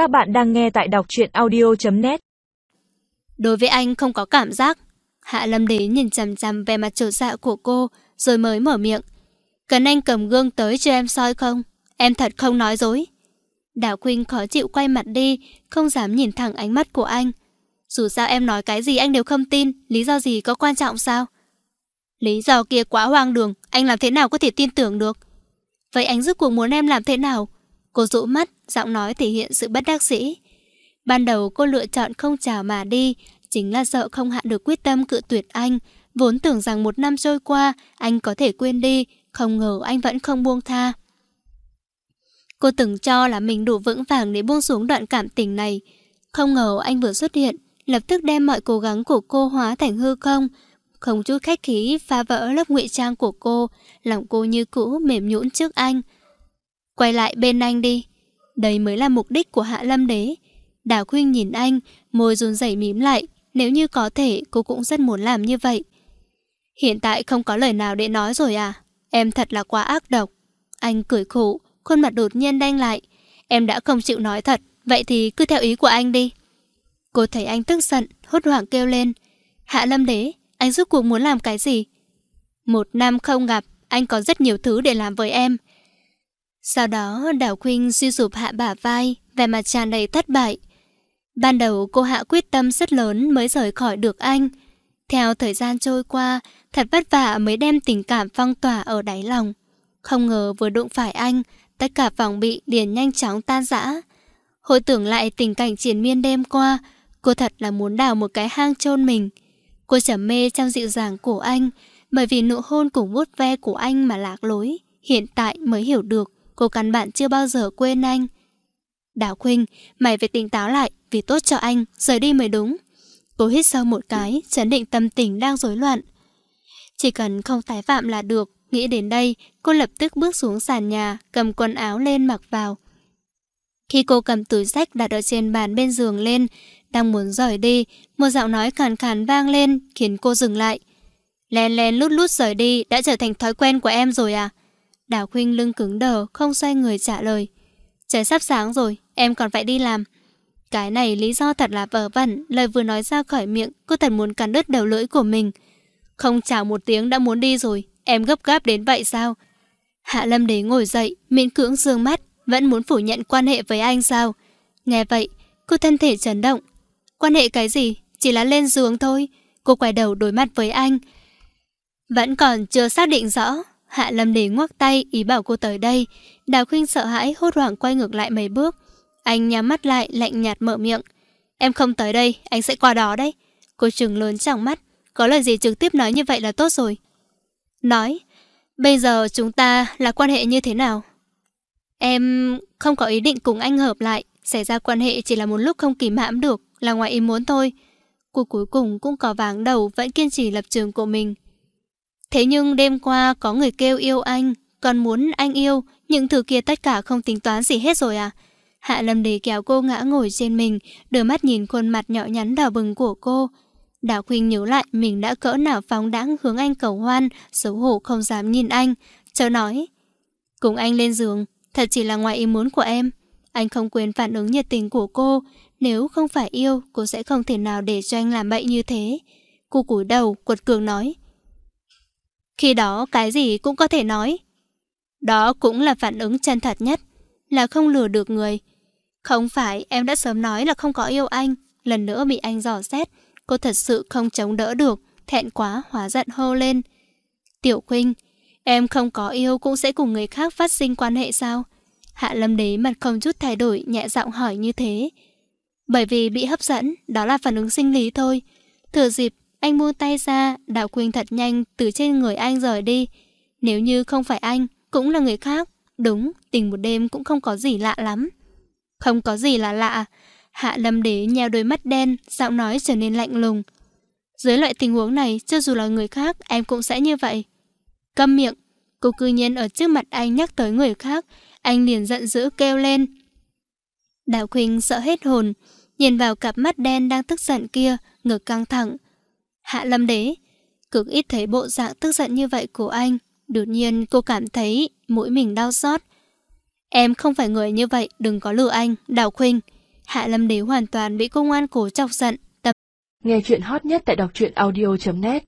Các bạn đang nghe tại đọc truyện audio.net Đối với anh không có cảm giác. Hạ Lâm Đế nhìn chằm chằm về mặt trở dạ của cô rồi mới mở miệng. Cần anh cầm gương tới cho em soi không? Em thật không nói dối. Đào Quynh khó chịu quay mặt đi, không dám nhìn thẳng ánh mắt của anh. Dù sao em nói cái gì anh đều không tin, lý do gì có quan trọng sao? Lý do kia quá hoang đường, anh làm thế nào có thể tin tưởng được? Vậy anh rước cuộc muốn em làm thế nào? Cô rũ mắt, giọng nói thể hiện sự bất đắc dĩ. Ban đầu cô lựa chọn không chào mà đi, chính là sợ không hạ được quyết tâm cự tuyệt anh. Vốn tưởng rằng một năm trôi qua, anh có thể quên đi, không ngờ anh vẫn không buông tha. Cô từng cho là mình đủ vững vàng để buông xuống đoạn cảm tình này. Không ngờ anh vừa xuất hiện, lập tức đem mọi cố gắng của cô hóa thành hư không. Không chút khách khí phá vỡ lớp ngụy trang của cô, lòng cô như cũ mềm nhũn trước anh. Quay lại bên anh đi. Đây mới là mục đích của Hạ Lâm Đế. Đào Khuynh nhìn anh, môi run rẩy mím lại. Nếu như có thể, cô cũng rất muốn làm như vậy. Hiện tại không có lời nào để nói rồi à? Em thật là quá ác độc. Anh cười khổ, khuôn mặt đột nhiên đanh lại. Em đã không chịu nói thật, vậy thì cứ theo ý của anh đi. Cô thấy anh tức giận, hốt hoảng kêu lên. Hạ Lâm Đế, anh rốt cuộc muốn làm cái gì? Một năm không gặp, anh có rất nhiều thứ để làm với em. Sau đó Đào Khuynh suy sụp hạ bả vai, vẻ mặt tràn đầy thất bại. Ban đầu cô hạ quyết tâm rất lớn mới rời khỏi được anh. Theo thời gian trôi qua, thật vất vả mới đem tình cảm phong tỏa ở đáy lòng. Không ngờ vừa đụng phải anh, tất cả vòng bị liền nhanh chóng tan rã. Hồi tưởng lại tình cảnh triển miên đêm qua, cô thật là muốn đào một cái hang chôn mình. Cô trầm mê trong dịu dàng của anh, bởi vì nụ hôn cùng vuốt ve của anh mà lạc lối. Hiện tại mới hiểu được, cô căn bản chưa bao giờ quên anh. Đào Khuynh, mày phải tỉnh táo lại, vì tốt cho anh, rời đi mới đúng. Cô hít sâu một cái, chấn định tâm tình đang rối loạn. Chỉ cần không tái phạm là được, nghĩ đến đây, cô lập tức bước xuống sàn nhà, cầm quần áo lên mặc vào. Khi cô cầm túi sách đặt ở trên bàn bên giường lên, đang muốn rời đi, một giọng nói khàn khàn vang lên, khiến cô dừng lại. Len len lút lút rời đi, đã trở thành thói quen của em rồi à? Đào Khuynh lưng cứng đờ, không xoay người trả lời. Trời sắp sáng rồi, em còn phải đi làm. Cái này lý do thật là vờ vẩn, lời vừa nói ra khỏi miệng, cô thật muốn cắn đứt đầu lưỡi của mình. Không chào một tiếng đã muốn đi rồi, em gấp gáp đến vậy sao? Hạ Lâm Đế ngồi dậy, miễn cưỡng dương mắt, vẫn muốn phủ nhận quan hệ với anh sao? Nghe vậy, cô thân thể chấn động. Quan hệ cái gì? Chỉ là lên giường thôi. Cô quay đầu đối mặt với anh. Vẫn còn chưa xác định rõ. Hạ Lâm Đế ngoắc tay, ý bảo cô tới đây. Đào Khuynh sợ hãi, hốt hoảng quay ngược lại mấy bước. Anh nhắm mắt lại, lạnh nhạt mở miệng. Em không tới đây, anh sẽ qua đó đấy. Cô trừng lớn trong mắt. Có lời gì trực tiếp nói như vậy là tốt rồi. Nói, bây giờ chúng ta là quan hệ như thế nào? Em không có ý định cùng anh hợp lại. Xảy ra quan hệ chỉ là một lúc không kìm hãm được, là ngoài ý muốn thôi. Cô cuối cùng cũng có váng đầu vẫn kiên trì lập trường của mình. Thế nhưng đêm qua có người kêu yêu anh, còn muốn anh yêu, những thứ kia tất cả không tính toán gì hết rồi à? Hạ Lâm Đế kéo cô ngã ngồi trên mình, đôi mắt nhìn khuôn mặt nhỏ nhắn đỏ bừng của cô. Đào Khuynh nhớ lại mình đã cỡ nào phóng đãng hướng anh cầu hoan, xấu hổ không dám nhìn anh. Chớ nói, cùng anh lên giường, thật chỉ là ngoài ý muốn của em. Anh không quên phản ứng nhiệt tình của cô. Nếu không phải yêu, cô sẽ không thể nào để cho anh làm bậy như thế. Cô cúi đầu, quật cường nói. Khi đó, cái gì cũng có thể nói. Đó cũng là phản ứng chân thật nhất, là không lừa được người. Không phải, em đã sớm nói là không có yêu anh. Lần nữa bị anh dò xét, cô thật sự không chống đỡ được, thẹn quá, hóa giận hô lên. Tiểu Khuynh, em không có yêu cũng sẽ cùng người khác phát sinh quan hệ sao? Hạ Lâm Đế mặt không chút thay đổi, nhẹ giọng hỏi như thế. Bởi vì bị hấp dẫn, đó là phản ứng sinh lý thôi. Thừa dịp, anh buông tay ra, đạo khuyên thật nhanh từ trên người anh rời đi. Nếu như không phải anh, cũng là người khác. Đúng, tình một đêm cũng không có gì lạ lắm. Không có gì là lạ. Hạ Lâm Đế nheo đôi mắt đen, giọng nói trở nên lạnh lùng. Dưới loại tình huống này, cho dù là người khác, em cũng sẽ như vậy. Câm miệng, cô cư nhiên ở trước mặt anh nhắc tới người khác, anh liền giận dữ kêu lên. Đạo Khuynh sợ hết hồn, nhìn vào cặp mắt đen đang tức giận kia, ngực căng thẳng. Hạ Lâm Đế, cực ít thấy bộ dạng tức giận như vậy của anh. Đột nhiên cô cảm thấy mũi mình đau xót. Em không phải người như vậy, đừng có lừa anh, Đào Khuynh. Hạ Lâm Đế hoàn toàn bị công an cổ chọc giận. Tập... Nghe chuyện hot nhất tại đọc truyện audio.net